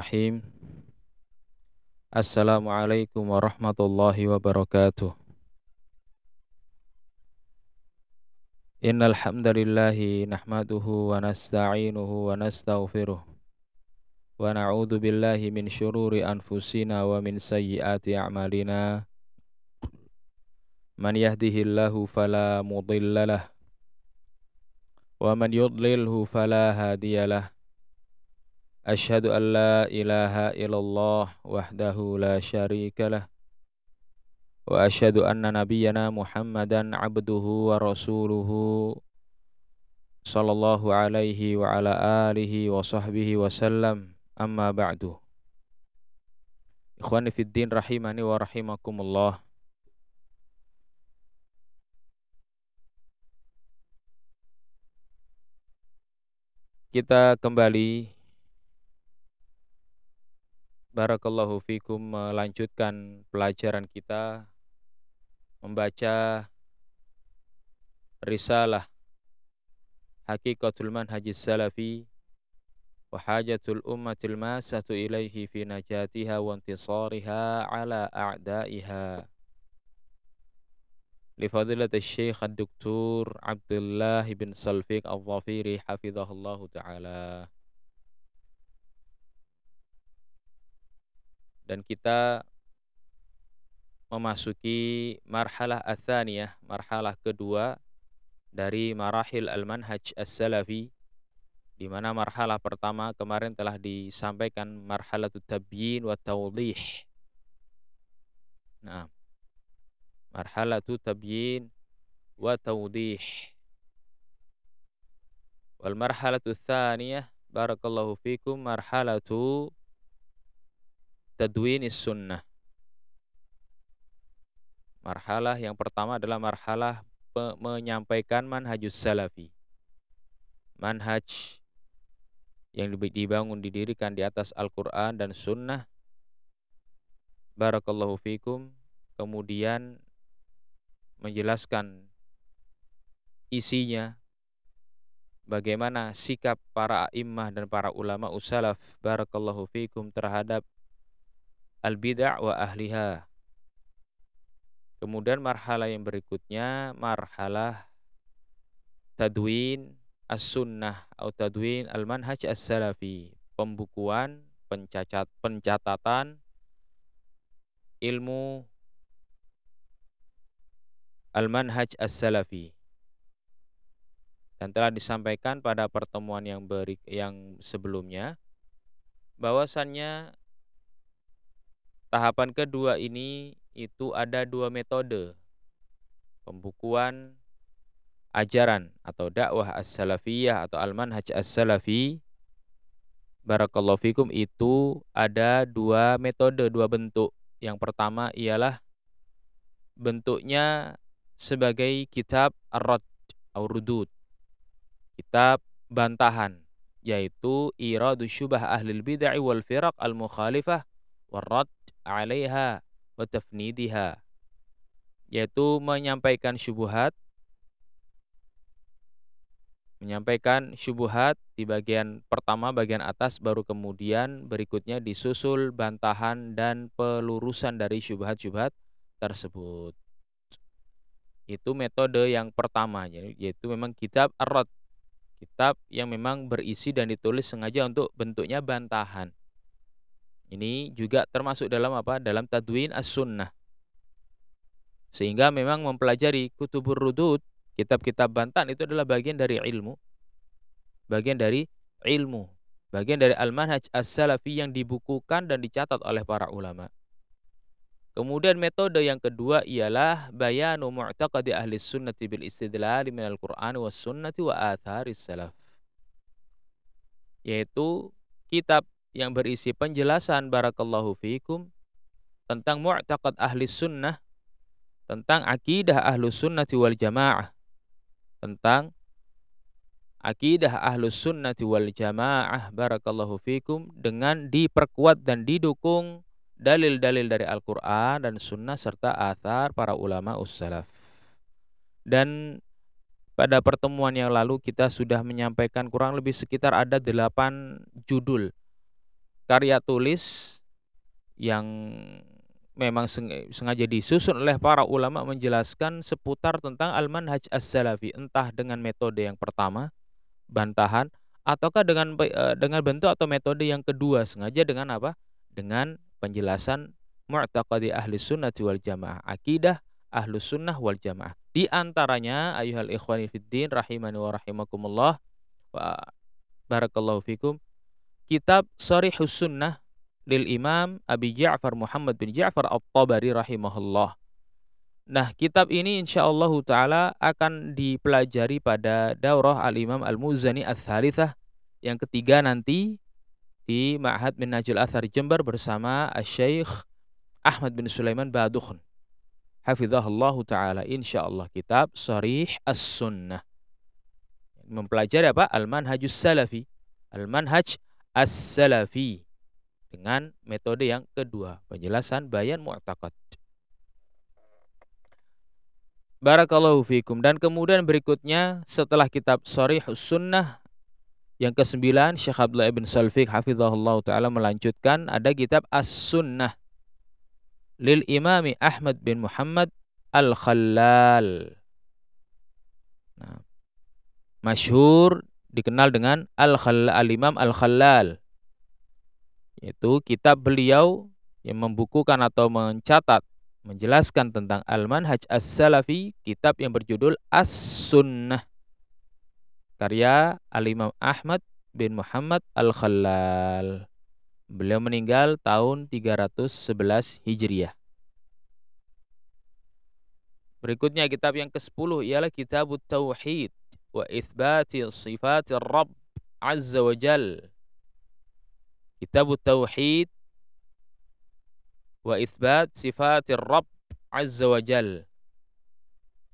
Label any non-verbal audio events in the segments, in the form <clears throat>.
Bismillahirrahmanirrahim. Assalamualaikum warahmatullahi wabarakatuh. Innal hamdalillahi nahmaduhu wa nasta'inuhu wa nastaghfiruh. Wa na'udzu billahi min syururi anfusina wa min sayyiati a'malina. Man yahdihillahu fala mudhillalah wa man yudlilhu fala hadiyalah. أشهد أن لا إله إلا الله وحده لا شريك له وأشهد أن نبينا محمدا عبده ورسوله صلى الله عليه وعلى آله وصحبه وسلم أما بعد إخواني في الدين رحمني ورحمكم الله Kita kembali Barakallahu fikum melanjutkan pelajaran kita membaca risalah Hakikatul Manhajis Salafi wa hajatul ummatil masatu ilaihi fi najatiha wa intisariha ala a'daiha لفضيلة الشيخ الدكتور عبد الله بن سلفيق الظفيري حفظه الله تعالى dan kita memasuki marhalah atsaniyah, marhalah kedua dari marahil al-manhaj as-salafi di mana marhalah pertama kemarin telah disampaikan marhalah tabyin wa tawdih. Nah, marhalah tabyin wa tawdih. Wal marhalatu tsaniyah barakallahu fikum marhalatu tadwinis sunnah. Marhalah yang pertama adalah marhalah menyampaikan manhajus salafi. Manhaj yang dibangun didirikan di atas Al-Quran dan Sunnah. Barakallahu fikum. Kemudian menjelaskan isinya, bagaimana sikap para imah dan para ulama usalaf barakallahu fikum terhadap al-bid'ah wa ahliha. Kemudian marhalah yang berikutnya marhalah tadwin as-sunnah atau tadwin al-manhaj as-salafi, pembukuan, pencacat, pencatatan ilmu al-manhaj as-salafi. Dan telah disampaikan pada pertemuan yang beri, yang sebelumnya bahwasannya Tahapan kedua ini itu ada dua metode pembukuan ajaran atau dakwah as-salafiyah atau al-manhaj as-salafi barakallahu fikum itu ada dua metode, dua bentuk. Yang pertama ialah bentuknya sebagai kitab ar-rad atau rudud. Kitab bantahan yaitu iradu syubah ahli bid'ah wal firaq al-mukhalifah warad 'alaiha wa tafnidiha yaitu menyampaikan syubhat menyampaikan syubhat di bagian pertama bagian atas baru kemudian berikutnya disusul bantahan dan pelurusan dari syubhat-syubhat tersebut. Itu metode yang pertama yaitu memang kitab ar Kitab yang memang berisi dan ditulis sengaja untuk bentuknya bantahan. Ini juga termasuk dalam apa? Dalam tadwin as-sunnah. Sehingga memang mempelajari kutubur rudud, kitab-kitab bantan itu adalah bagian dari ilmu. Bagian dari ilmu. Bagian dari al-manhaj as-salafi yang dibukukan dan dicatat oleh para ulama. Kemudian metode yang kedua ialah bayanu mu'taqadi ahli sunnati bil istidlal min al-Qur'an was sunnati wa atharis salaf. Yaitu kitab yang berisi penjelasan barakallahu fiikum tentang mu'taqad ahli sunnah, tentang akidah ahlu sunnati wal jamaah, tentang akidah ahlu sunnati wal jamaah barakallahu fiikum dengan diperkuat dan didukung dalil-dalil dari Al-Quran dan sunnah serta athar para ulama ussalaf. Dan pada pertemuan yang lalu kita sudah menyampaikan kurang lebih sekitar ada delapan judul karya tulis yang memang sengaja disusun oleh para ulama menjelaskan seputar tentang al-manhaj as-salafi entah dengan metode yang pertama bantahan ataukah dengan eh, dengan bentuk atau metode yang kedua sengaja dengan apa? Dengan penjelasan mu'taqadi ahli sunnah wal jamaah akidah ahlu sunnah wal jamaah di antaranya ayuhal ikhwani fiddin rahimani wa rahimakumullah wa barakallahu fikum kitab Sarihus Sunnah lil Imam Abi Ja'far Muhammad bin Ja'far At-Tabari rahimahullah. Nah, kitab ini insyaallah taala akan dipelajari pada daurah Al-Imam Al-Muzani Ats-Tsalitsah yang ketiga nanti di Ma'had Minhajul Athar Jember bersama Asy-Syaikh Ahmad bin Sulaiman Badukhun. Hafizahullah taala insyaallah kitab Sharih As-Sunnah. Mempelajari apa? Al-Manhajus Salafi. Al-Manhaj as-salafi dengan metode yang kedua, penjelasan bayan mu'taqad. Barakallahu fikum dan kemudian berikutnya setelah kitab Sharihus Sunnah yang kesembilan Syekh Abdullah ibn Salfiq hafizahullah taala melanjutkan ada kitab As-Sunnah lil Imami Ahmad bin Muhammad Al-Khallal. Nah, masyhur dikenal dengan Al-Imam Al-Khallal. Yaitu kitab beliau yang membukukan atau mencatat menjelaskan tentang Al-Manhaj As-Salafi, kitab yang berjudul As-Sunnah. Karya Al-Imam Ahmad bin Muhammad Al-Khallal. Beliau meninggal tahun 311 Hijriah. Berikutnya kitab yang ke-10 ialah Kitab Tauhid wa itsbati sifatir Rabb azza wa jal. Kitab Tauhid wa itsbat sifatir Rabb azza wa jal.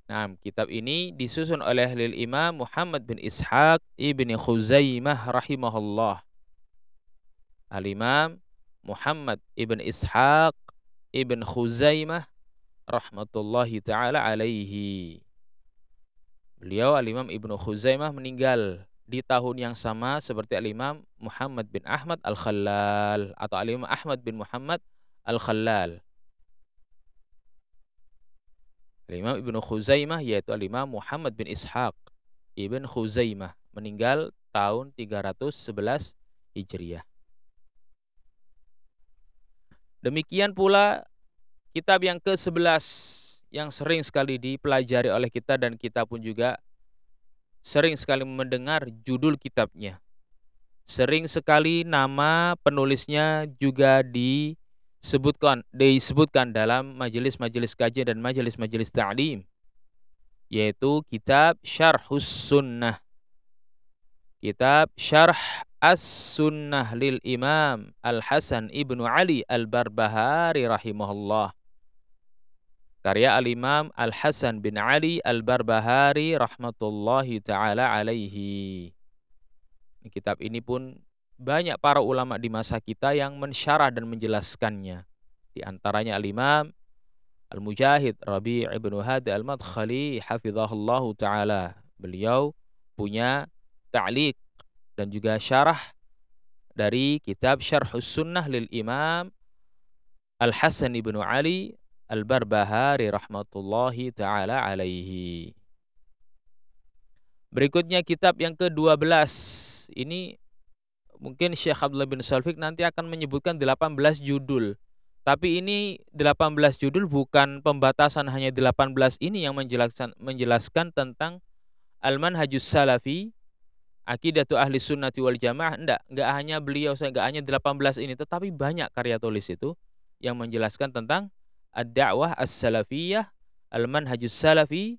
Nah, kitab ini disusun oleh lil Imam Muhammad bin Ishaq ibni Khuzaimah rahimahullah. Al-Imam Muhammad ibn Ishaq ibn Khuzaimah rahmatullahi taala alaihi. Beliau Al-Imam Ibnu Khuzaimah meninggal di tahun yang sama seperti Al-Imam Muhammad bin Ahmad Al-Khallal atau Al-Imam Ahmad bin Muhammad Al-Khallal. Al-Imam Ibnu Khuzaimah yaitu Al-Imam Muhammad bin Ishaq Ibn Khuzaimah meninggal tahun 311 Hijriah. Demikian pula kitab yang ke-11 yang sering sekali dipelajari oleh kita dan kita pun juga sering sekali mendengar judul kitabnya. Sering sekali nama penulisnya juga disebutkan disebutkan dalam majelis-majelis kajian dan majelis-majelis ta'lim yaitu kitab Syarhus Sunnah. Kitab Syarh As-Sunnah lil Imam Al-Hasan Ibnu Ali Al-Barbahari rahimahullah karya al-Imam Al-Hasan bin Ali Al-Barbahari rahmatullahi taala alaihi. Kitab ini pun banyak para ulama di masa kita yang mensyarah dan menjelaskannya. Di antaranya Al-Imam Al-Mujahid Rabi' ibn Hadi Al-Madkhali hafizahullahu taala. Beliau punya ta'liq dan juga syarah dari kitab Syarhus Sunnah lil Imam Al-Hasan ibnu Ali Al-Barbahari rahmatullahi taala alaihi. Berikutnya kitab yang ke-12. Ini mungkin Syekh Abdullah bin Salfik nanti akan menyebutkan 18 judul. Tapi ini 18 judul bukan pembatasan hanya 18 ini yang menjelaskan menjelaskan tentang Al-Manhajus Salafi, Akidatu Ahli Sunnati wal Jamaah. Enggak, enggak hanya beliau, enggak hanya 18 ini, tetapi banyak karya tulis itu yang menjelaskan tentang ad-da'wah as-salafiyah, al-manhajus salafi,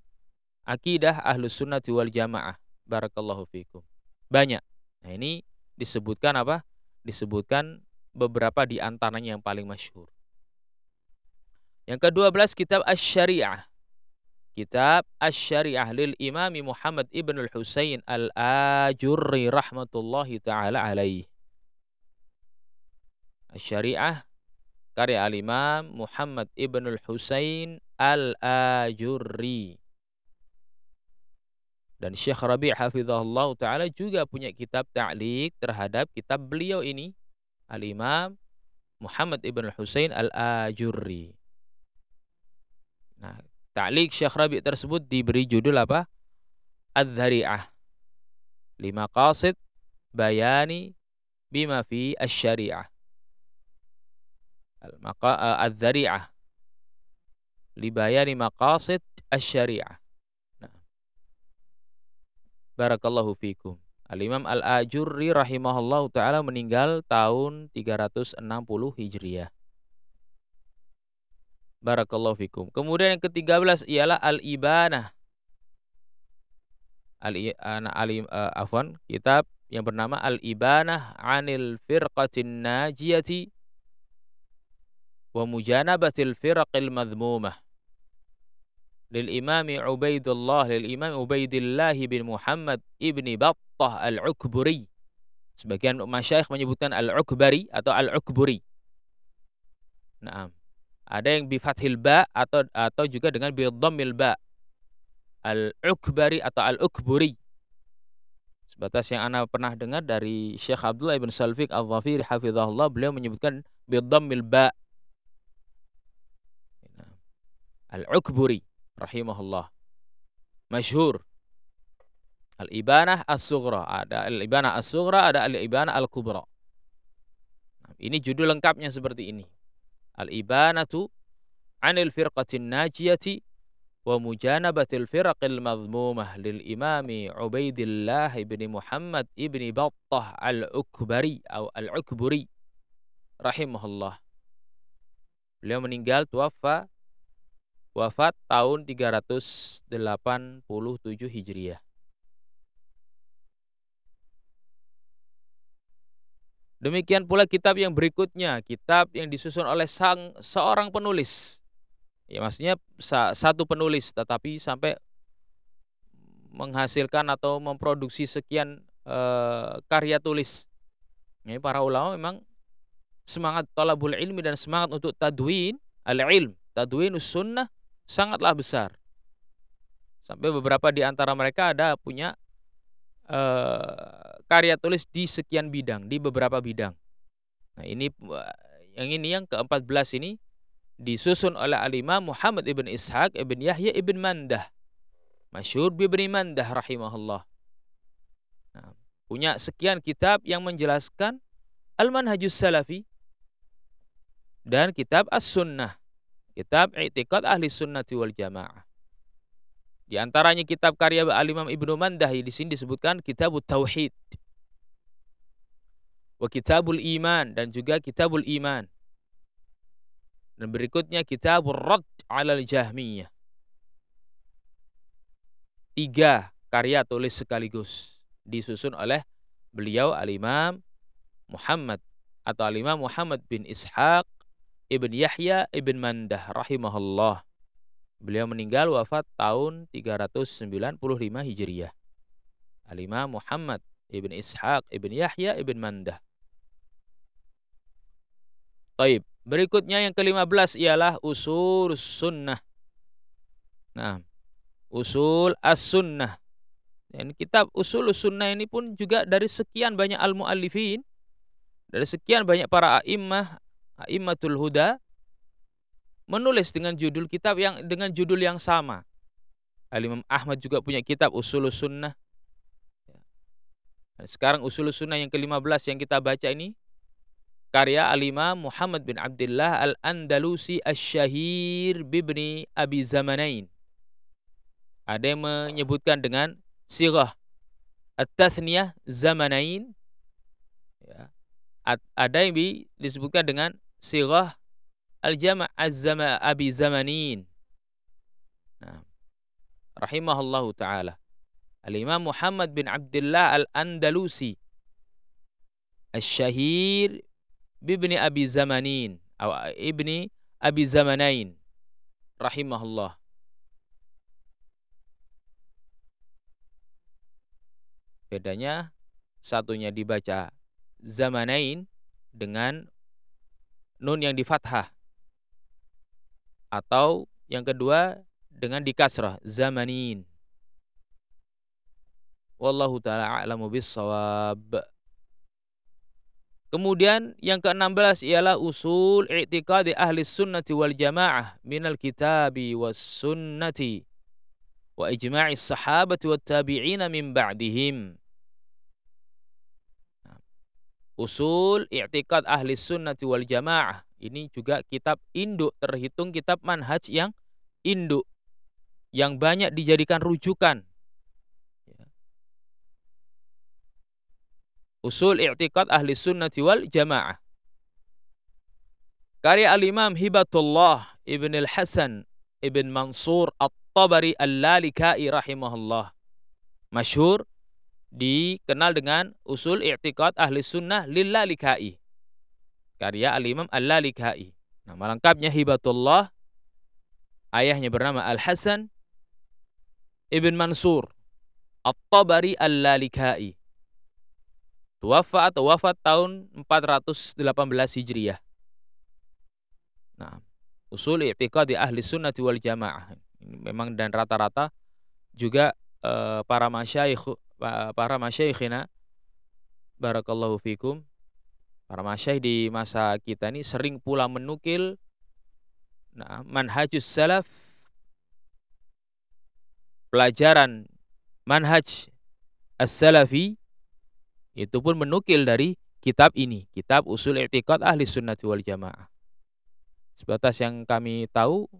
akidah ahlus sunnati wal jamaah. Barakallahu fikum. Banyak. Nah ini disebutkan apa? Disebutkan beberapa di antaranya yang paling masyhur. Yang kedua belas kitab Asy-Syariah. Kitab Asy-Syariah lil Imam Muhammad ibn al-Husain al-Ajurri rahmatullahi taala alaih. Asy-Syariah karya al-Imam Muhammad Ibn al-Husain al-Ajurri. Dan Syekh Rabi' hafizahullah ta'ala juga punya kitab ta'liq terhadap kitab beliau ini Al-Imam Muhammad ibn Husain Al-Ajurri. Nah, ta'liq Syekh Rabi tersebut diberi judul apa? Az-Zari'ah. Lima qasid bayani bima fi asy-syari'ah. Al-maqa az-zari'ah li bayani maqasid asy-syari'ah. Nah. Barakallahu fikum. Al-Imam Al-Ajurri rahimahullah taala meninggal tahun 360 Hijriah. Barakallahu fikum. Kemudian yang ke-13 ialah Al-Ibanah. Al-Ana alim uh, afwan, kitab yang bernama Al-Ibanah 'anil firqatin najiyati wa mujanabatil firaqil madhmumah. Lil imami Ubaidullah lil imam Ubaidillah bin Muhammad ibni Battah al-Ukburi. Sebagian masyayikh menyebutkan al-Ukbari atau al-Ukburi. Naam. Ada yang bi fathil ba atau atau juga dengan bi dhammil ba. al-Ukbari atau al-Ukburi. Sebatas yang anda pernah dengar dari Syekh Abdullah ibn Salfiq al-Zafiri hafizahullah beliau menyebutkan bi dhammil ba al-Ukburi rahimahullah. Masyhur. Al-Ibanah As-Sughra. Ada Al-Ibanah As-Sughra, ada Al-Ibanah Al-Kubra. Nah, ini judul lengkapnya seperti ini. Al-Ibanatu anil firqatin najiyati wa mujanabatil firaqil madhmumah lil imami Ubaidillah ibni Muhammad ibni Battah al-Ukbari atau al-Ukburi rahimahullah. Beliau meninggal tuafa wafat tahun 387 Hijriah. Demikian pula kitab yang berikutnya, kitab yang disusun oleh sang seorang penulis. Ya maksudnya satu penulis tetapi sampai menghasilkan atau memproduksi sekian uh, karya tulis. Ini para ulama memang semangat talabul ilmi dan semangat untuk tadwin al-ilm, tadwinus sunnah sangatlah besar. Sampai beberapa di antara mereka ada punya uh, karya tulis di sekian bidang, di beberapa bidang. Nah, ini yang ini yang ke-14 ini disusun oleh Alimah Muhammad ibn Ishaq ibn Yahya ibn Mandah. Masyhur ibn Mandah rahimahullah. Nah, punya sekian kitab yang menjelaskan Al-Manhajus Salafi dan kitab As-Sunnah kitab I'tiqad Ahli Sunnati wal Jamaah. Di antaranya kitab karya Al-Imam Ibnu Mandah di sini disebutkan Kitab Tauhid. Wa Kitabul Iman dan juga Kitabul Iman. Dan berikutnya Kitabul Rad al Jahmiyah. Tiga karya tulis sekaligus disusun oleh beliau Al-Imam Muhammad atau Al-Imam Muhammad bin Ishaq Ibn Yahya Ibn Mandah rahimahullah. Beliau meninggal wafat tahun 395 Hijriah. Al-Imam Muhammad Ibn Ishaq Ibn Yahya Ibn Mandah. Taib. Berikutnya yang ke-15 ialah usul sunnah. Nah, usul as-sunnah. Dan kitab usul sunnah ini pun juga dari sekian banyak al-muallifin, dari sekian banyak para a'immah A'immatul Huda menulis dengan judul kitab yang dengan judul yang sama. Al-Imam Ahmad juga punya kitab Usulus Sunnah. Sekarang Usulus Sunnah yang ke-15 yang kita baca ini karya Al-Imam Muhammad bin Abdullah Al-Andalusi Asy-Syahir bibni Abi Zamanain. Ada yang menyebutkan dengan sirah At-Tathniyah Zamanain. Ya. Ada yang disebutkan dengan sirah al-jama' az-zama abi zamanin. Nah, rahimahullahu taala. Al-Imam Muhammad bin Abdullah Al-Andalusi Al-Syahir bibni Abi Zamanin atau ibni Abi Zamanain rahimahullah. Bedanya satunya dibaca Zamanain dengan nun yang di fathah. Atau yang kedua dengan di kasrah zamanin. Wallahu taala a'lamu bissawab. Kemudian yang ke-16 ialah usul i'tiqadi ahli sunnati wal jamaah minal kitabi was sunnati wa ijma'i sahabati wat tabi'ina min ba'dihim. Usul i'tiqad ahli sunnati wal jamaah. Ini juga kitab induk, terhitung kitab manhaj yang induk. Yang banyak dijadikan rujukan Usul i'tiqad ahli sunnati wal jamaah. Karya al-imam Hibatullah Ibn al-Hasan Ibn Mansur At-Tabari Al-Lalikai rahimahullah. Masyhur dikenal dengan usul i'tiqad ahli sunnah lil-Lalikai. Karya al-imam Al-Lalikai. Nama lengkapnya Hibatullah. Ayahnya bernama Al-Hasan Ibn Mansur At-Tabari Al-Lalikai Tuwafa atau wafat tahun 418 Hijriah. Nah, usul i'tiqadi ahli sunnati wal jamaah. Memang dan rata-rata juga uh, para masyayikh para masyayikhina barakallahu fikum para masyayikh di masa kita ini sering pula menukil nah manhajus salaf pelajaran manhaj as-salafi itu pun menukil dari kitab ini, kitab Usul I'tiqad Ahli Sunnati wal Jamaah. Sebatas yang kami tahu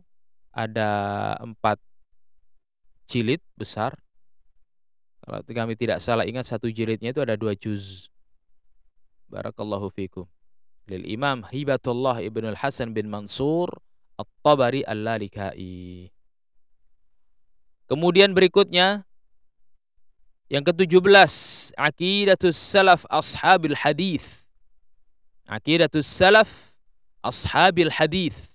ada empat jilid besar. Kalau kami tidak salah ingat satu jilidnya itu ada dua juz. Barakallahu fikum. Lil Imam Hibatullah Ibn Al-Hasan bin Mansur At-Tabari Al-Lalikai. Kemudian berikutnya yang ke-17, aqidatus salaf ashabil hadis. Aqidatus salaf ashabil hadis.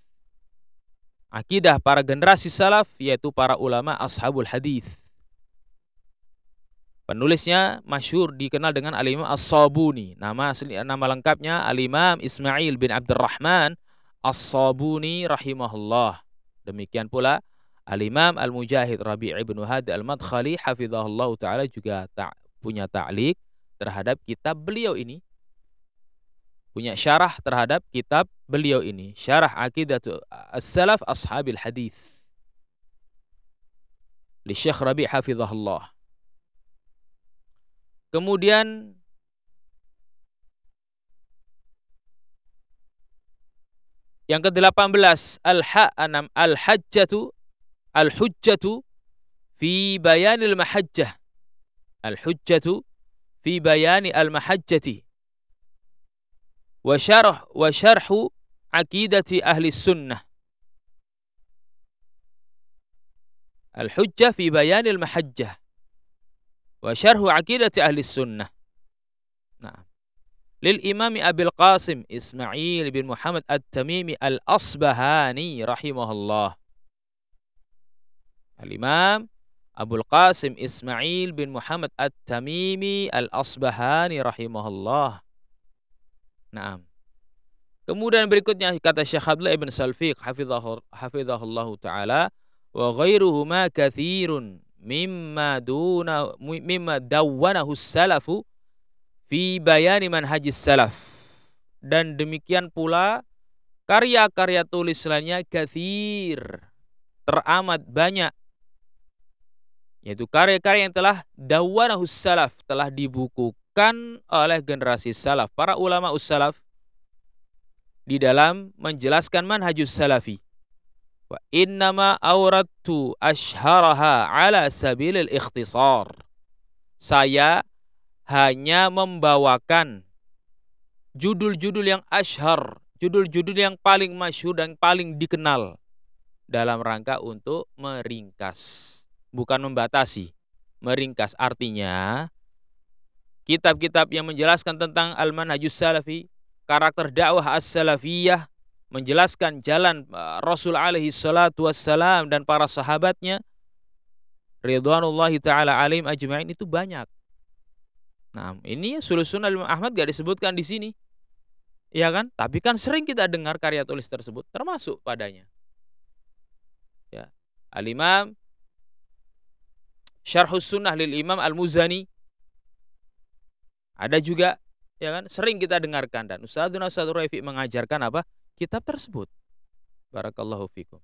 Akidah para generasi salaf yaitu para ulama ashabul hadis. Penulisnya masyhur dikenal dengan Al-Imam As-Sabuni. Nama nama lengkapnya Al-Imam Ismail bin Abdurrahman As-Sabuni rahimahullah. Demikian pula Al-Imam Al-Mujahid Rabi' ibn Hadi Al-Madkhali hafizahullah taala juga tak punya ta'liq terhadap kitab beliau ini. Punya syarah terhadap kitab beliau ini, Syarah Aqidatu As-Salaf Ashabil Hadis. Li Syekh Rabi' hafizahullah. Kemudian yang ke-18 al-ha al-hajjatu al-hujjatu fi bayanil mahajjah. Al-hujjatu fi bayani al-mahajjati. Wa syarh wa syarhu aqidati ahli sunnah. Al-hujjah fi bayanil mahajjah. Wa syarhu aqidati ahli sunnah. Nah. Lil Imami Abil Qasim Ismail bin Muhammad At-Tamimi Al-Asbahani rahimahullah. Al-Imam Abul Qasim Ismail bin Muhammad At-Tamimi Al-Asbahani rahimahullah. Naam. Kemudian berikutnya kata Syekh Abdullah ibn Salfiq hafizahullah taala wa ghairuhuma kathirun mimma duna mimma dawwanahu salafu fi bayani manhajis salaf. Dan demikian pula karya-karya tulis lainnya kathir teramat banyak yaitu karya-karya yang telah dawanahus salaf telah dibukukan oleh generasi salaf para ulama ussalaf di dalam menjelaskan manhajus salafi wa innama aurattu ashharaha ala sabilil ikhtisar saya hanya membawakan judul-judul yang ashar judul-judul yang paling masyhur dan paling dikenal dalam rangka untuk meringkas bukan membatasi, meringkas. Artinya, kitab-kitab yang menjelaskan tentang al-manhajus salafi, karakter dakwah as-salafiyah, menjelaskan jalan uh, Rasul alaihi salatu wassalam dan para sahabatnya, ridwanullahi ta'ala alim ajma'in itu banyak. Nah, ini sulusun al Ahmad gak disebutkan di sini. Ya kan? Tapi kan sering kita dengar karya tulis tersebut termasuk padanya. Ya. Al-Imam Syarhus Sunnah lil Imam Al-Muzani. Ada juga ya kan? Sering kita dengarkan dan Ustadzuna Ustadz Rafi mengajarkan apa? Kitab tersebut. Barakallahu fikum.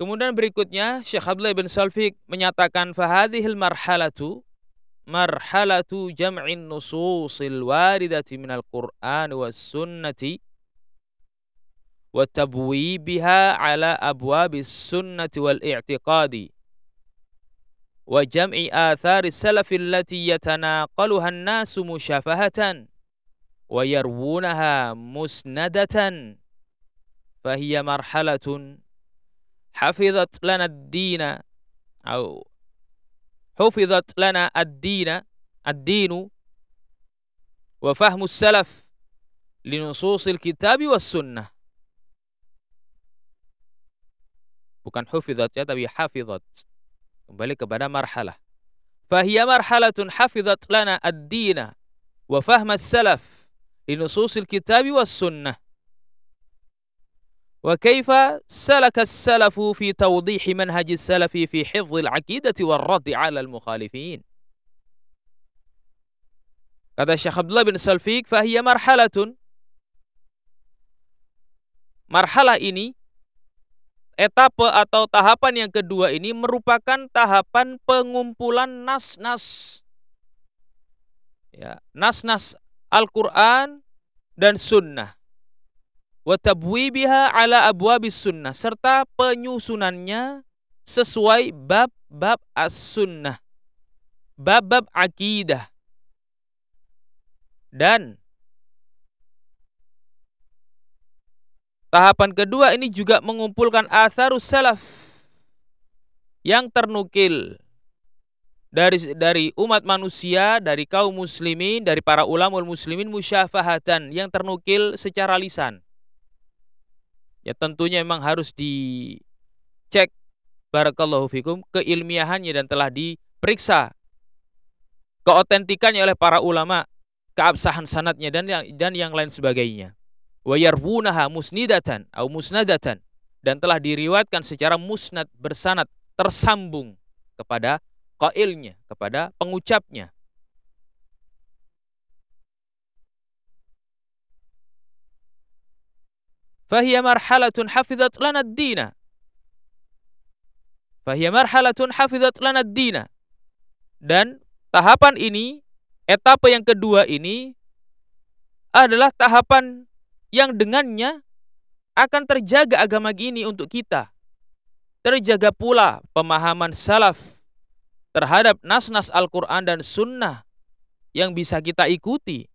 Kemudian berikutnya Syekh Abdullah bin Salfik menyatakan fahadhil marhalatu marhalatu jam'in nususil waridati minal Qur'an was sunnati wa tabwibiha ala abwabis sunnati wal i'tiqadi wa jam'i athari salafi allati yatanaqaluha an-nasu musyafahatan yarwunaha musnadatan fahiya marhalatun حفظت لنا الدين أو حفظت لنا الدين الدين وفهم السلف لنصوص الكتاب والسنة bukan hufizat ya tapi hafizat kembali kepada marhalah fahiya marhalatun hafizat lana ad-dina wa fahma salaf لنصوص الكتاب والسنة وكيف سلك السلف في توضيح منهج السلف في حفظ العقيدة والرد على المخالفين هذا الشيخ عبد الله بن سلفيك فهي مرحلة مرحلة ini etape atau tahapan yang kedua ini merupakan tahapan pengumpulan nas-nas ya nas-nas Al-Qur'an dan sunnah. Wa tabwibiha ala abwabis sunnah. Serta penyusunannya sesuai bab-bab as-sunnah. Bab-bab akidah. Dan tahapan kedua ini juga mengumpulkan atharus salaf yang ternukil dari dari umat manusia, dari kaum muslimin, dari para ulama muslimin musyafahatan yang ternukil secara lisan. Ya tentunya memang harus dicek barakallahu fikum keilmiahannya dan telah diperiksa. Keotentikannya oleh para ulama, keabsahan sanatnya dan yang dan yang lain sebagainya. Wa yarwunaha musnidatan atau musnadatan. Dan telah diriwayatkan secara musnad bersanad tersambung kepada qailnya, kepada pengucapnya. Fahiyya marhalatun hafizat lana dina. Fahiyya marhalatun hafizat lana dina. Dan tahapan ini, etapa yang kedua ini adalah tahapan yang dengannya akan terjaga agama ini untuk kita. Terjaga pula pemahaman salaf terhadap nas-nas Al-Quran dan sunnah yang bisa kita ikuti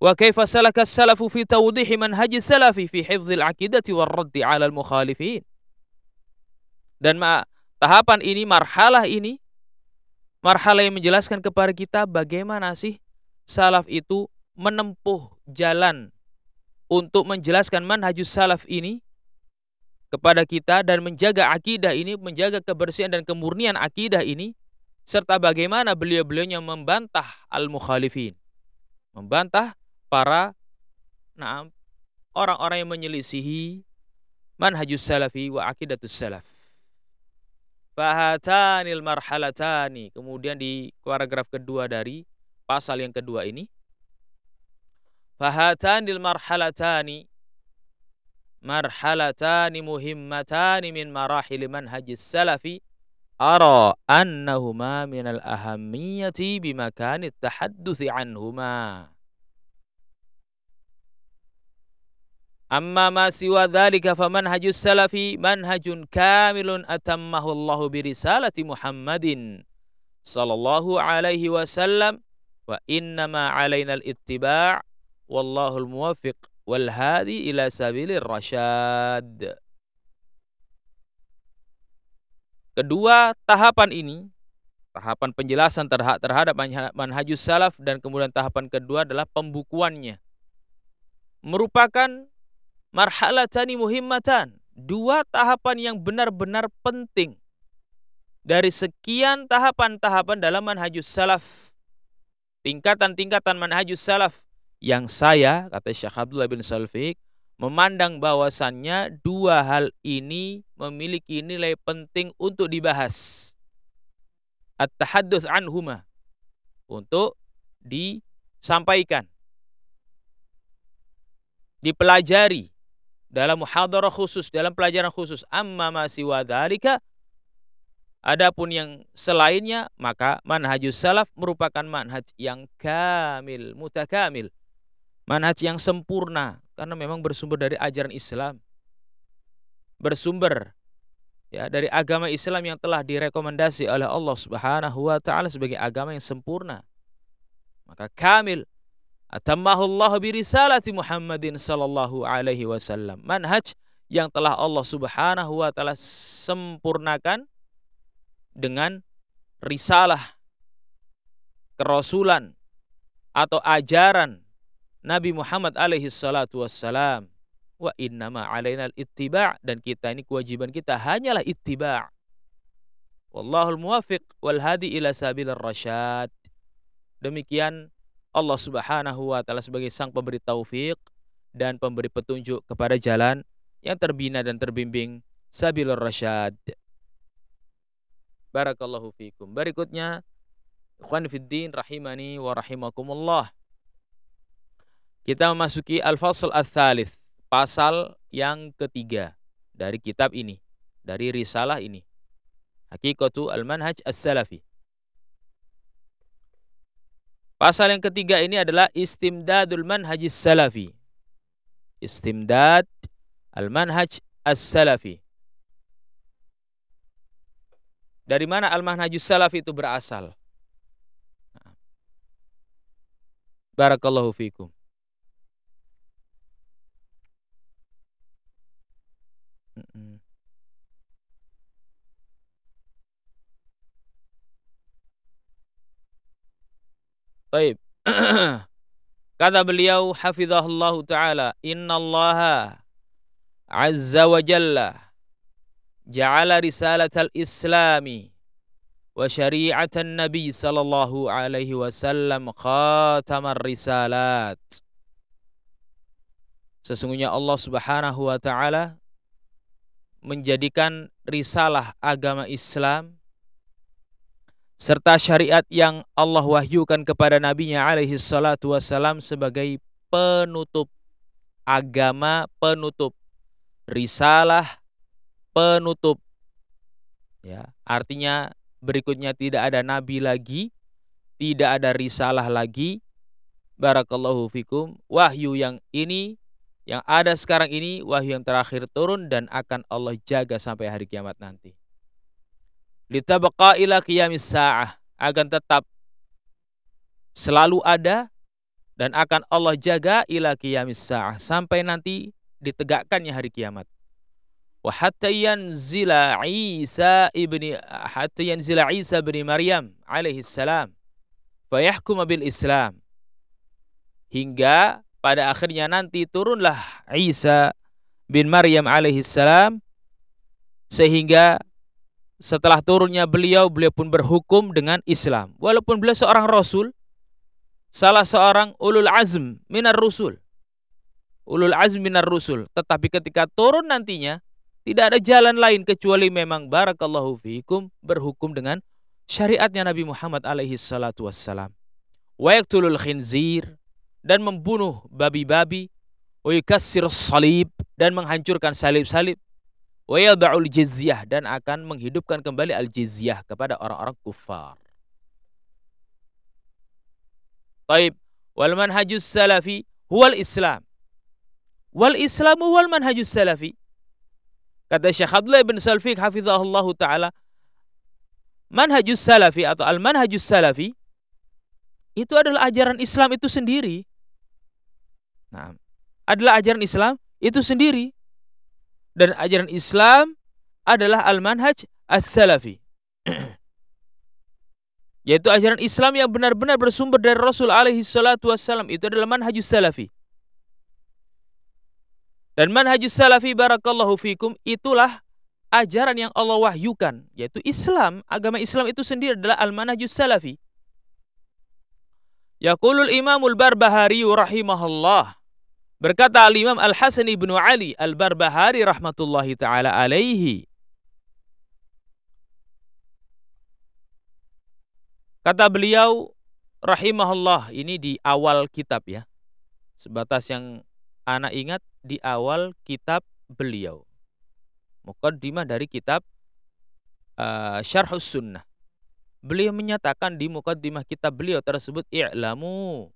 Wa kaifa salaka salafu fi tawdihi manhaji salafi fi hifdzil aqidati war raddi 'ala al mukhalifin. Dan ma tahapan ini, marhalah ini marhalah yang menjelaskan kepada kita bagaimana sih salaf itu menempuh jalan untuk menjelaskan manhajus salaf ini kepada kita dan menjaga akidah ini, menjaga kebersihan dan kemurnian akidah ini serta bagaimana beliau-beliaunya membantah al-mukhalifin. Membantah para nah, orang-orang yang menyelisihi manhajus salafi wa aqidatus salaf. Fahatanil marhalatani. Kemudian di paragraf kedua dari pasal yang kedua ini. Fahatanil marhalatani. Marhalatani muhimmatani min marahil manhajis salafi. Ara annahuma minal ahammiyati bimakanit tahadduthi anhuma. Amma ma siwa dzalika famanhajus salafi manhajun kamilun atammahu Allahu birisalati Muhammadin sallallahu alaihi wasallam wa innama alaina al-ittiba' wallahu wal hadi ila sabilir. Kedua tahapan ini, tahapan penjelasan terhadap manhajus salaf dan kemudian tahapan kedua adalah pembukuannya. Merupakan marhalatani muhimmatan. Dua tahapan yang benar-benar penting. Dari sekian tahapan-tahapan dalam manhajus salaf. Tingkatan-tingkatan manhajus salaf. Yang saya, kata Syekh Abdullah bin Salfiq, memandang bahwasannya dua hal ini memiliki nilai penting untuk dibahas. At-tahadduts anhuma. untuk disampaikan, dipelajari dalam muhadarah khusus, dalam pelajaran khusus. Amma masih wadhalika, adapun yang selainnya, maka manhajus salaf merupakan manhaj yang kamil, mutakamil. Manhaj yang sempurna, karena memang bersumber dari ajaran Islam. Bersumber ya dari agama Islam yang telah direkomendasi oleh Allah Subhanahu wa taala sebagai agama yang sempurna. Maka kamil Atammahu Allah bi risalati Muhammadin sallallahu alaihi wasallam. Manhaj yang telah Allah Subhanahu wa taala sempurnakan dengan risalah kerasulan atau ajaran Nabi Muhammad alaihi salatu wassalam. Wa innama alaina ittiba' dan kita ini kewajiban kita hanyalah ittiba'. Wallahul muwafiq wal hadi ila sabilir rasyad. Demikian Allah Subhanahu wa taala sebagai sang pemberi taufik dan pemberi petunjuk kepada jalan yang terbina dan terbimbing sabilur rasyad. Barakallahu fikum. Berikutnya ikhwan fiddin rahimani wa rahimakumullah. Kita memasuki al-fasl ats-tsalits, pasal yang ketiga dari kitab ini, dari risalah ini. Hakikatu al-manhaj as-salafi. Pasal yang ketiga ini adalah istimdadul manhaj salafi. Istimdad al-manhaj as-salafi. Dari mana al-manhaj salafi itu berasal? Barakallahu fikum. Baik. <clears throat> Kata beliau hafizahullah taala, "Innallaha azza wa jalla ja'ala risalatal islami wa syari'atan nabi sallallahu alaihi wasallam khatamar risalat." Sesungguhnya Allah Subhanahu wa taala menjadikan risalah agama Islam serta syariat yang Allah wahyukan kepada nabinya alaihi salatu wasalam sebagai penutup agama penutup risalah penutup. Ya artinya berikutnya tidak ada nabi lagi tidak ada risalah lagi. Barakallahu fikum. Wahyu yang ini yang ada sekarang ini wahyu yang terakhir turun dan akan Allah jaga sampai hari kiamat nanti litabqa ila qiyamis sa'ah akan tetap selalu ada dan akan Allah jaga ila qiyamis sa'ah sampai nanti ditegakkannya hari kiamat. Wa hatta yanzila Isa ibni hatta yanzila Isa bin Maryam alaihi salam fayahkum bil Islam. Hingga pada akhirnya nanti turunlah Isa bin Maryam alaihi salam sehingga setelah turunnya beliau, beliau pun berhukum dengan Islam. Walaupun beliau seorang rasul, salah seorang ulul azm minar rusul. Ulul azm minar rusul. Tetapi ketika turun nantinya, tidak ada jalan lain kecuali memang barakallahu fiikum berhukum dengan syariatnya Nabi Muhammad alaihi salatu wassalam. Wa yaktulul khinzir dan membunuh babi-babi, wa yukassir salib dan menghancurkan salib-salib wa yad'ul jizyah dan akan menghidupkan kembali al jizyah kepada orang-orang kufar. Taib wal manhajus salafi huwal Islam. Wal Islamu wal manhajus salafi. Kata Syekh Abdullah bin Salfiq hafizahullah taala manhajus salafi atau al manhajus salafi itu adalah ajaran Islam itu sendiri. Nah, adalah ajaran Islam itu sendiri dan ajaran Islam adalah al-manhaj as-salafi. <clears throat> Yaitu ajaran Islam yang benar-benar bersumber dari Rasul alaihi salatu wassalam. Itu adalah manhajus salafi. Dan manhajus salafi barakallahu fikum itulah ajaran yang Allah wahyukan. Yaitu Islam. Agama Islam itu sendiri adalah al-manhajus salafi. Yaqulul imamul barbahari rahimahullah. Berkata Al-Imam Al-Hasan ibnu Ali Al-Barbahari rahmatullahi taala alaihi. Kata beliau, rahimahullah ini di awal kitab ya. Sebatas yang anak ingat di awal kitab beliau. Mukaddimah dari kitab uh, Syarhus Sunnah. Beliau menyatakan di mukaddimah kitab beliau tersebut i'lamu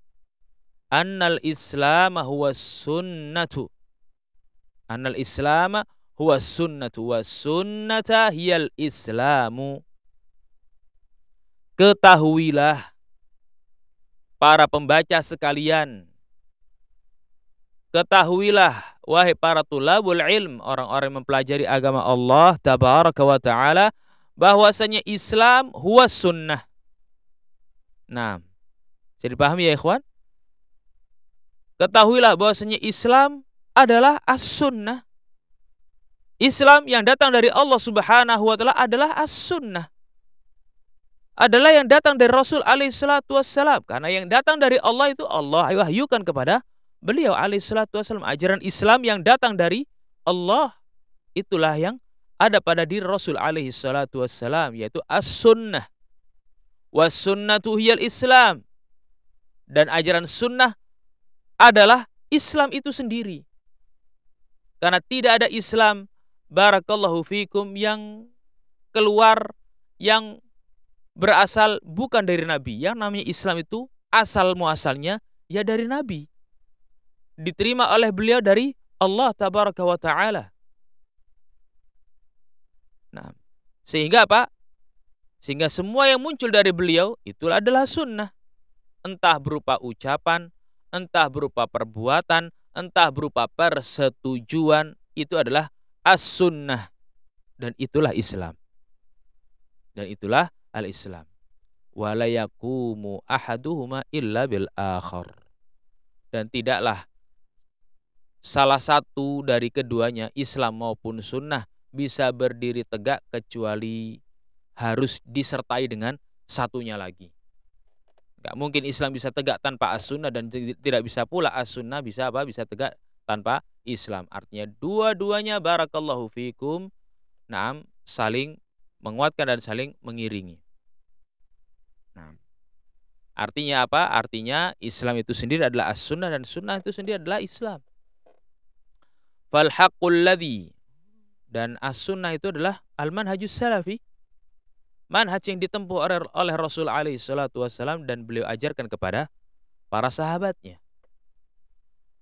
annal islam huwa sunnatu. Annal islam huwa sunnatu wa sunnata hiyal islamu. Ketahuilah para pembaca sekalian. Ketahuilah wahai para tulabul ilm, orang-orang yang mempelajari agama Allah tabaraka wa taala bahwasanya Islam huwa sunnah. Nah, jadi dipahami ya ikhwan? Ketahuilah bahwasanya Islam adalah as-sunnah. Islam yang datang dari Allah Subhanahu wa taala adalah as-sunnah. Adalah yang datang dari Rasul alaihi salatu wassalam. Karena yang datang dari Allah itu Allah wahyukan kepada beliau alaihi salatu wassalam. Ajaran Islam yang datang dari Allah itulah yang ada pada diri Rasul alaihi salatu wassalam yaitu as-sunnah. Was sunnatu hiyal Islam. Dan ajaran sunnah adalah Islam itu sendiri. Karena tidak ada Islam barakallahu fikum yang keluar yang berasal bukan dari Nabi. Yang namanya Islam itu asal muasalnya ya dari Nabi. Diterima oleh beliau dari Allah tabaraka wa taala. Nah, sehingga apa? Sehingga semua yang muncul dari beliau itu adalah sunnah. Entah berupa ucapan, entah berupa perbuatan, entah berupa persetujuan, itu adalah as-sunnah. Dan itulah Islam. Dan itulah al-Islam. Walayakumu ahaduhuma illa bil akhar. Dan tidaklah salah satu dari keduanya Islam maupun sunnah bisa berdiri tegak kecuali harus disertai dengan satunya lagi. Gak mungkin Islam bisa tegak tanpa as-sunnah dan tidak bisa pula as-sunnah bisa apa? Bisa tegak tanpa Islam. Artinya dua-duanya barakallahu fikum naam saling menguatkan dan saling mengiringi. Nah, artinya apa? Artinya Islam itu sendiri adalah as-sunnah dan sunnah itu sendiri adalah Islam. Fal haqqul ladzi dan as-sunnah itu adalah al-manhajus salafi. Manhaj yang ditempuh oleh Rasul alaihi salatu wasallam dan beliau ajarkan kepada para sahabatnya.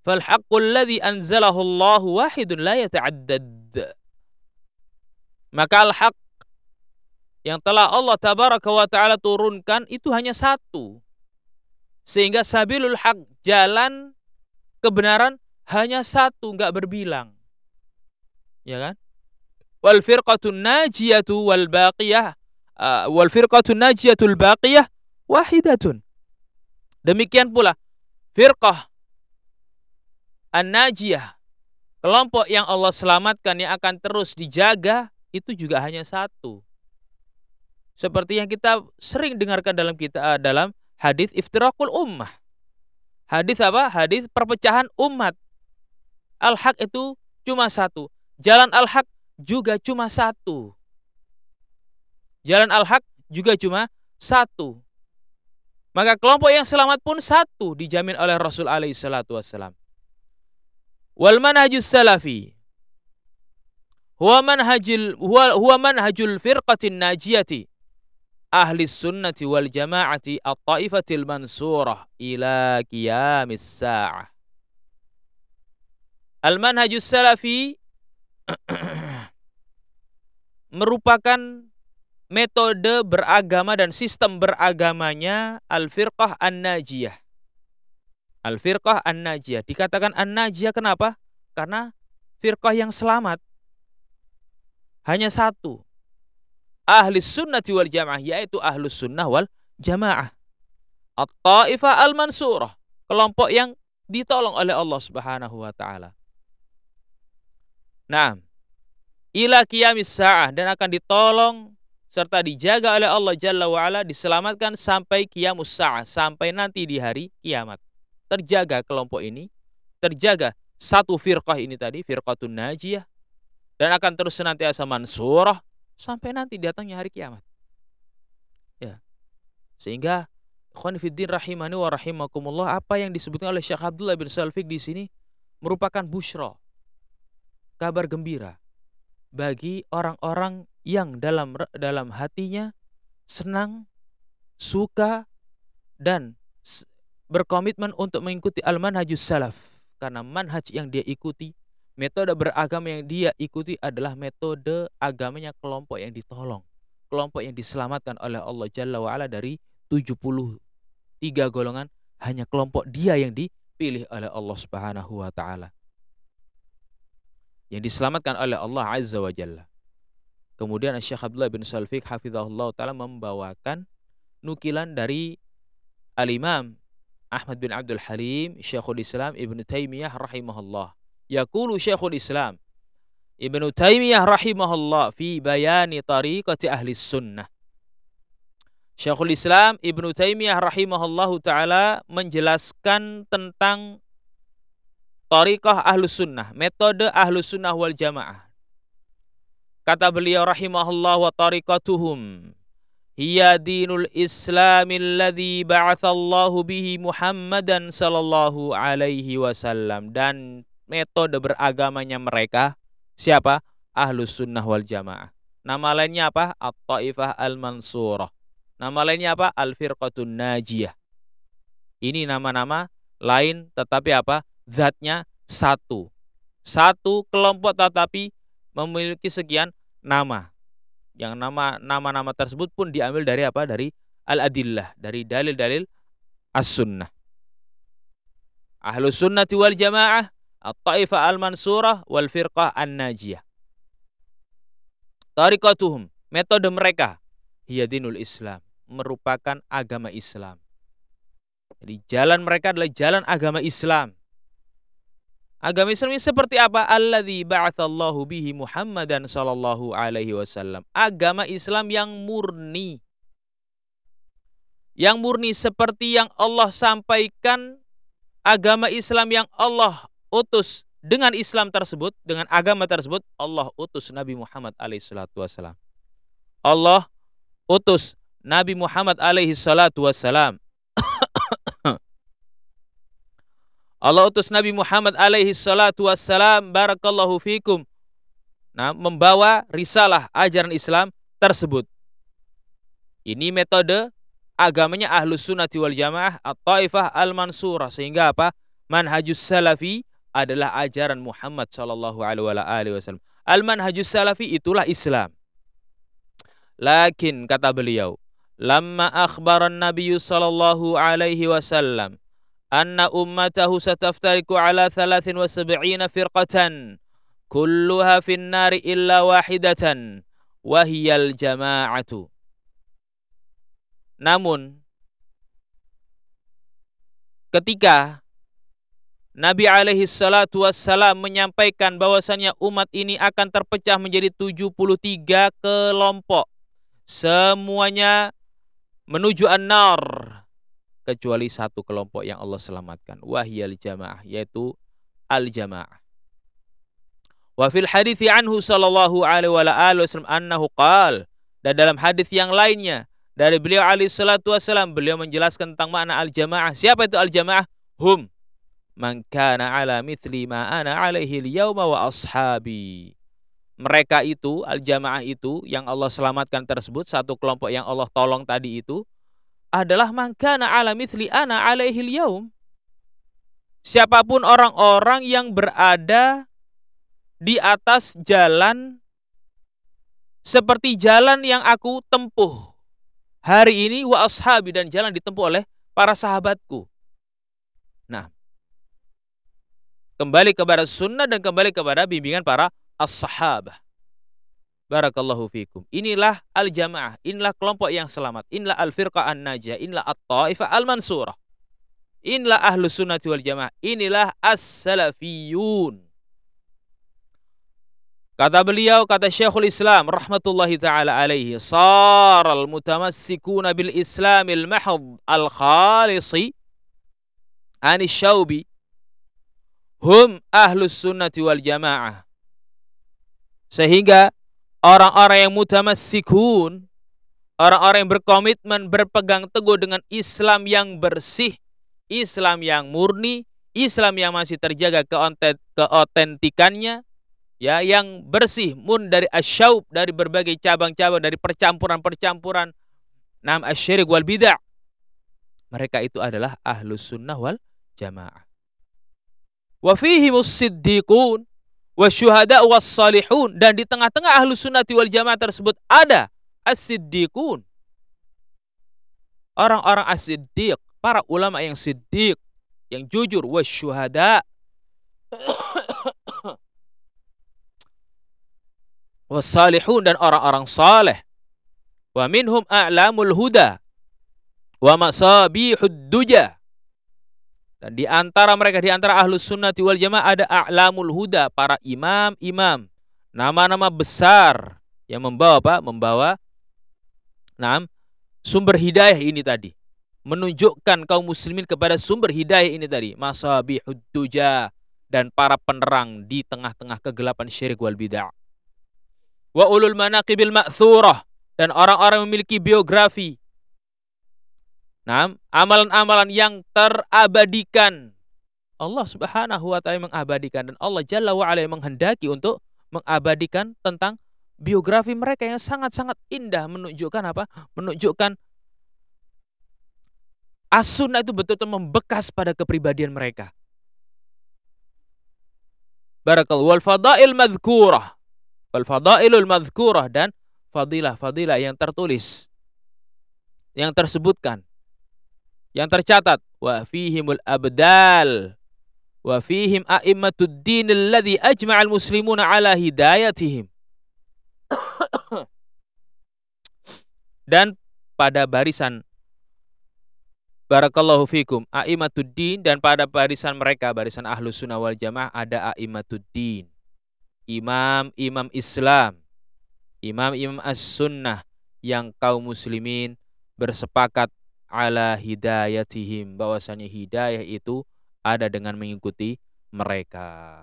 Fal haqqul ladzi anzalahu Allah wahidun la yata'addad. Maka al-haq yang telah Allah tabaraka wa taala turunkan itu hanya satu. Sehingga sabilul haq jalan kebenaran hanya satu, enggak berbilang. Ya kan? wal firqatun najiyatu wal baqiyah uh, wal firqatun najiyatul baqiyah wahidatun. Demikian pula firqah an-najiyah kelompok yang Allah selamatkan yang akan terus dijaga itu juga hanya satu. Seperti yang kita sering dengarkan dalam kita dalam hadis iftirakul ummah. Hadis apa? Hadis perpecahan umat. Al-haq itu cuma satu. Jalan al-haq juga cuma satu. Jalan al-haq juga cuma satu. Maka kelompok yang selamat pun satu dijamin oleh Rasul alaihi salatu wassalam. Wal manhajus salafi huwa manhajul huwa, huwa manhajul firqatin najiyati ahli sunnati wal jama'ati at-taifatil mansurah ila qiyamis sa'ah. Al manhajus salafi <clears throat> merupakan metode beragama dan sistem beragamanya al-firqah an-najiyah. Al-firqah an-najiyah. Dikatakan an-najiyah kenapa? Karena firqah yang selamat. Hanya satu. Ahli sunnah wal jamaah. Yaitu ahli sunnah wal jamaah. At-ta'ifah al-mansurah. Kelompok yang ditolong oleh Allah subhanahu wa ta'ala. Nah, ila kiamis sa'ah dan akan ditolong serta dijaga oleh Allah Jalla wa'ala diselamatkan sampai kiamus sa'ah sampai nanti di hari kiamat. Terjaga kelompok ini terjaga satu firqah ini tadi firqatun najiyah dan akan terus senantiasa mansurah sampai nanti datangnya hari kiamat. Ya. Sehingga Khonifuddin rahimani wa rahimakumullah apa yang disebutkan oleh Syekh Abdullah bin Salfik di sini merupakan bushra kabar gembira bagi orang-orang yang dalam dalam hatinya senang, suka dan berkomitmen untuk mengikuti al-manhajus salaf karena manhaj yang dia ikuti metode beragama yang dia ikuti adalah metode agamanya kelompok yang ditolong kelompok yang diselamatkan oleh Allah Jalla wa'ala dari 73 golongan hanya kelompok dia yang dipilih oleh Allah Subhanahu wa taala. Yang diselamatkan oleh Allah Azza wa Jalla. Kemudian Syekh Abdullah bin Salfiq hafizahullah taala membawakan nukilan dari Al-Imam Ahmad bin Abdul Halim, Syekhul Islam Ibn Taimiyah rahimahullah. Yaqulu Syekhul Islam Ibnu Taimiyah rahimahullah fi bayani tariqati ahli sunnah. Syekhul Islam Ibnu Taimiyah rahimahullahu taala menjelaskan tentang tariqah ahlu sunnah, metode ahlu sunnah wal jamaah. Kata beliau rahimahullah wa tariqatuhum hiya dinul islamil ladzi ba'athallahu bihi Muhammadan sallallahu alaihi wasallam dan metode beragamanya mereka siapa? Ahlus sunnah wal jamaah. Nama lainnya apa? At-Taifah al-Mansurah. Nama lainnya apa? Al-Firqatun Najiyah. Ini nama-nama lain tetapi apa? Zatnya satu. Satu kelompok tetapi memiliki sekian nama. Yang nama nama-nama tersebut pun diambil dari apa? Dari al-adillah, dari dalil-dalil as-sunnah. Ahlus sunnati wal jamaah, at-taifah al-mansurah wal firqah an-najiyah. Tariqatuhum, metode mereka, hiya dinul Islam merupakan agama Islam. Jadi jalan mereka adalah jalan agama Islam. Agama Islam ini seperti apa? Alladzi ba'atsallahu bihi Muhammadan sallallahu alaihi wasallam. Agama Islam yang murni. Yang murni seperti yang Allah sampaikan agama Islam yang Allah utus dengan Islam tersebut, dengan agama tersebut, Allah utus Nabi Muhammad alaihi salatu wasallam. Allah utus Nabi Muhammad alaihi salatu wassalam. Allah utus Nabi Muhammad alaihi salatu wassalam barakallahu fikum. Nah, membawa risalah ajaran Islam tersebut. Ini metode agamanya Ahlus Sunnati wal Jamaah At-Taifah Al-Mansurah sehingga apa? Manhajus Salafi adalah ajaran Muhammad sallallahu alaihi wasallam. Al-manhajus salafi itulah Islam. Lakin kata beliau, lamma akhbara Nabi sallallahu alaihi wasallam anna ummatahu sataftariku ala 73 firqatan kulluha fin nari illa wahidatan wahiyal jama'atu namun ketika Nabi alaihi salatu wassalam menyampaikan bahwasannya umat ini akan terpecah menjadi 73 kelompok. Semuanya menuju an-nar kecuali satu kelompok yang Allah selamatkan. Wahyal jamaah yaitu al jamaah. Wa fil hadithi anhu sallallahu alaihi wasallam annahu qal. Dan dalam hadis yang lainnya dari beliau alaihi salatu wasallam beliau menjelaskan tentang makna al jamaah. Siapa itu al jamaah? Hum. Man kana ala mithli ma ana alaihi al-yawma wa ashabi. Mereka itu al-jamaah itu yang Allah selamatkan tersebut satu kelompok yang Allah tolong tadi itu adalah mangkana ala mithli ana alaihil yaum siapa pun orang-orang yang berada di atas jalan seperti jalan yang aku tempuh hari ini wa ashabi dan jalan ditempuh oleh para sahabatku. Nah, kembali kepada sunnah dan kembali kepada bimbingan para as-sahabah. Barakallahu fikum. Inilah al-jamaah, inilah kelompok yang selamat, inilah al-firqah an-najah, inilah at-taifah al-mansurah. Inilah ahlu sunnati wal jamaah, inilah as-salafiyun. Kata beliau, kata Syekhul Islam rahmatullahi taala alaihi, saral mutamassikuna bil islamil mahd al-khalisi anis syaubi hum ahlus sunnati wal jamaah sehingga orang-orang yang mutamassikun, Orang-orang yang berkomitmen berpegang teguh dengan Islam yang bersih, Islam yang murni, Islam yang masih terjaga keotentikannya, ya yang bersih mun dari asyaub dari berbagai cabang-cabang dari percampuran-percampuran. Nam asyirik wal bidah. Mereka itu adalah ahlus sunnah wal jamaah. Wa siddiqun wasyuhada was salihun. Dan di tengah-tengah ahlus sunnah wal jamaah tersebut ada as-siddiqun. Orang-orang as-siddiq para ulama yang siddiq yang jujur. Wasyuhada wasalihun dan orang-orang saleh. Wa minhum a'lamul huda. Wa masabihud duja. Dan di antara mereka, di antara ahlus sunnati wal jamaah ada a'lamul huda, para imam-imam. Nama-nama besar yang membawa apa? Membawa enam sumber hidayah ini tadi. Menunjukkan kaum muslimin kepada sumber hidayah ini tadi. Masabihud duja dan para penerang di tengah-tengah kegelapan syirik wal bid'ah wa ulul manaqibil ma'thurah dan orang-orang memiliki biografi. Nah, amalan-amalan yang terabadikan. Allah Subhanahu wa taala mengabadikan dan Allah Jalla wa ala menghendaki untuk mengabadikan tentang biografi mereka yang sangat-sangat indah menunjukkan apa? Menunjukkan as-sunnah itu betul-betul membekas pada kepribadian mereka. Barakallahu wal fadail madhkurah wal fadailul madhkurah dan fadilah-fadilah yang tertulis yang tersebutkan yang tercatat wa fihimul abdal wa fihim a'immatud din alladhi ajma'al muslimuna ala hidayatihim. Dan pada barisan Barakallahu fikum a'imatuddin dan pada barisan mereka barisan ahlus sunnah wal jamaah ada a'imatuddin imam-imam Islam, imam-imam as-sunnah yang kaum muslimin bersepakat ala hidayatihim bahwasanya hidayah itu ada dengan mengikuti mereka.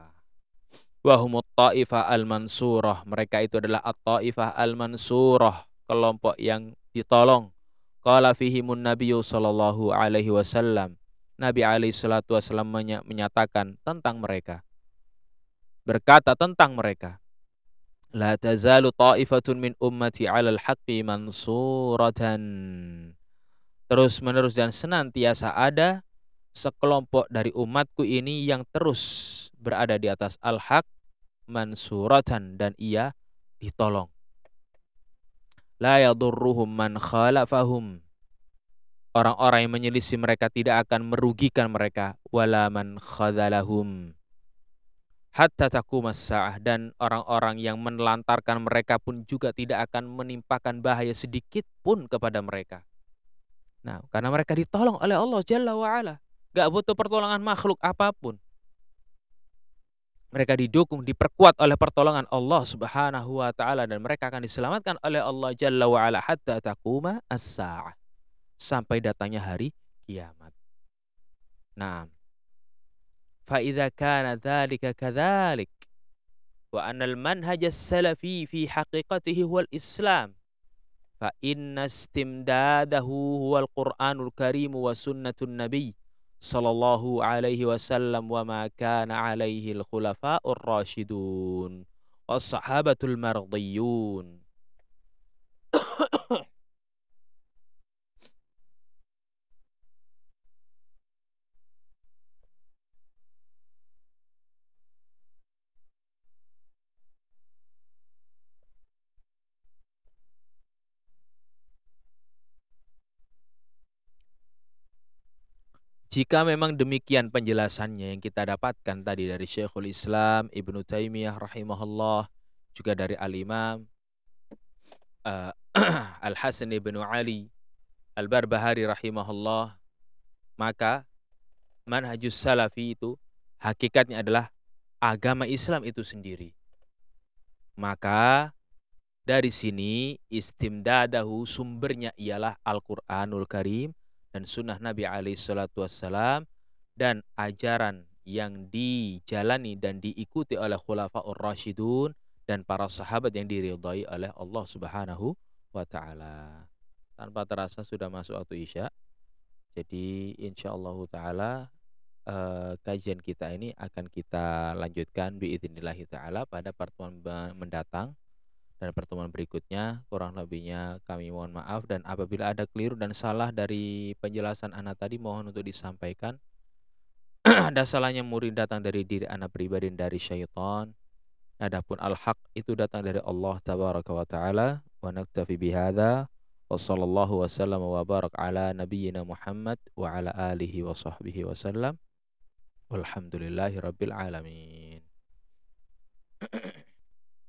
Wahumut ta'ifah al-mansurah. Mereka itu adalah at-ta'ifah al-mansurah. Kelompok yang ditolong. Qala fihimun nabiyyu sallallahu alaihi wasallam. Nabi alaihi salatu wasallam menyatakan tentang mereka berkata tentang mereka. La tazalu ta'ifatun min ummati 'alal haqqi mansuratan. Terus menerus dan senantiasa ada sekelompok dari umatku ini yang terus berada di atas al-haq mansuratan dan ia ditolong. La yadurruhum man khalafahum. Orang-orang yang menyelisih mereka tidak akan merugikan mereka wala man khadalahum hatta taqumas sa'ah dan orang-orang yang menelantarkan mereka pun juga tidak akan menimpakan bahaya sedikit pun kepada mereka. Nah, karena mereka ditolong oleh Allah Jalla wa ala. Gak butuh pertolongan makhluk apapun. Mereka didukung, diperkuat oleh pertolongan Allah Subhanahu wa taala dan mereka akan diselamatkan oleh Allah Jalla wa ala hatta taquma as-sa'ah. Sampai datangnya hari kiamat. Nah, فإذا كان ذلك كذلك وأن المنهج السلفي في حقيقته هو الإسلام فإن استمداده هو القرآن الكريم وسنة النبي صلى الله عليه وسلم وما كان عليه الخلفاء الراشدون والصحابة المرضيون Jika memang demikian penjelasannya yang kita dapatkan tadi dari Syekhul Islam Ibnu Taimiyah rahimahullah juga dari Al-Imam uh, <clears throat> Al-Hasan Ibnu Ali Al-Barbahari rahimahullah maka manhajus salafi itu hakikatnya adalah agama Islam itu sendiri. Maka dari sini istimdadahu sumbernya ialah Al-Qur'anul Karim dan sunnah Nabi alaihi wassalam dan ajaran yang dijalani dan diikuti oleh khulafaur rasyidun dan para sahabat yang diridhai oleh Allah Subhanahu wa taala. tanpa terasa sudah masuk waktu Isya. Jadi insyaallah taala eh, kajian kita ini akan kita lanjutkan biidznillah taala pada pertemuan mendatang dan pertemuan berikutnya kurang lebihnya kami mohon maaf. Dan apabila ada keliru dan salah dari penjelasan anak tadi mohon untuk disampaikan. <clears throat> Ada salahnya murid datang dari diri anak pribadi dari syaitan. Adapun al-haq itu datang dari Allah tabaraka wa taala. Wa naktafi bihadza wa sallallahu wasallam wa barak ala nabiyyina Muhammad wa ala alihi wa sahbihi wasallam walhamdulillahi rabbil alamin <clears throat>